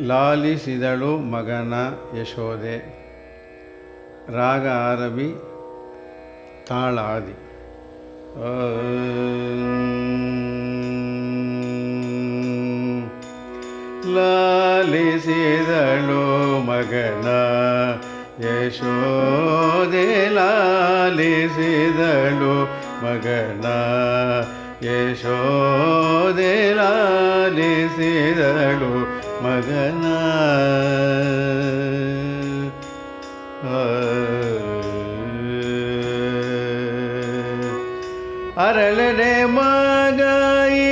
ಲಾಲಿಸಿದಳು ಮಗನ ಯಶೋದೆ ರಾಗ ಆರಬಿ ತಾಳಾದಿ. ಲಾಲಿಸಿದಳು ಮಗನ ಯಶೋದೆ ಲಾಲಿಸಿದಳು ಮಗನ ಯಶೋದೆ ಅರಳನೆ ಮಗಾಯಿ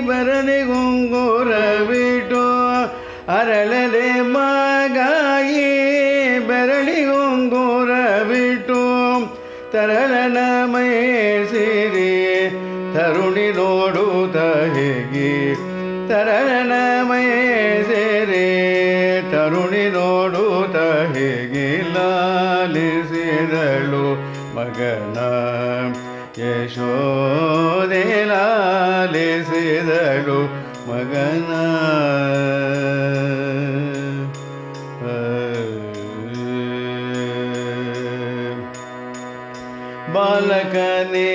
ಬರಣಿಗುಂಗುರ ಬಿಟ್ಟು ಅರಳನೆ ಮಗಾಯಿ ಬೆರಳಿಗುಂಗುರ ಬಿಟ್ಟು ತರಳನ ಮೈಸಿರಿ, ತರುಣಿ ನೋಡುತ್ತ ಹೇಗೆ. ತರಳನ ಮೈಸಿರಿ, ತರುಣಿ ನೋಡುತ್ತ ಹೇಗೆ. ಲಾಲಿಸಿದಳು ಮಗನ ಯಶೋದೆ ಲಾಲಿಸಿದಳು ಮಗನ. ಬಾಲಕನೇ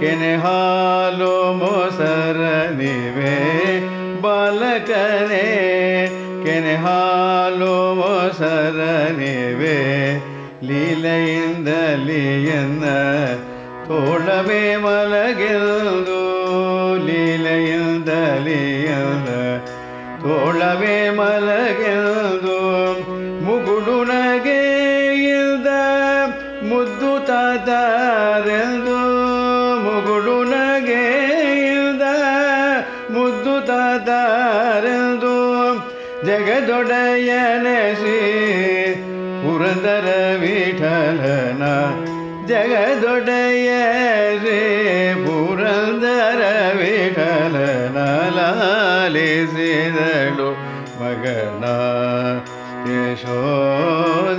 ಕೆನೆ ಹಾಲು ಮೊಸರನಿವೆ ಬಾಲಕನೇ ಕೆನೆ ಹಾಲು ಮೊಸರನಿವೆ ಲೀಲೆಯಿಂದಲಿಯನ್ನ ತೋಳವೇ ಮಲಗೆಲ್ದು ಲೀಲೆಯಿಂದಲಿಯನ್ನ ತೋಳವೇ ಮಲಗೆಲ್ದು ಮುಗುಡು ನಗೆಯಿಲ್ದ ಮುದ್ದು ತಾತಾರೆಂದು ಮುಗುಡು ನಗೆಯಿಲ್ದ ಮುದ್ದು ತಾತಾರೆಂದು ಜಗದೊಡೆಯನೆಸಿ ಪುರಂದರ ವಿಠಲನ ಜಗದೊಡೆಯ ಶ್ರೀ ಪುರಂದರ ವಿಠಲನಲಾಲಿಸಿದಳು ಮಗನ ಯಶೋದೆ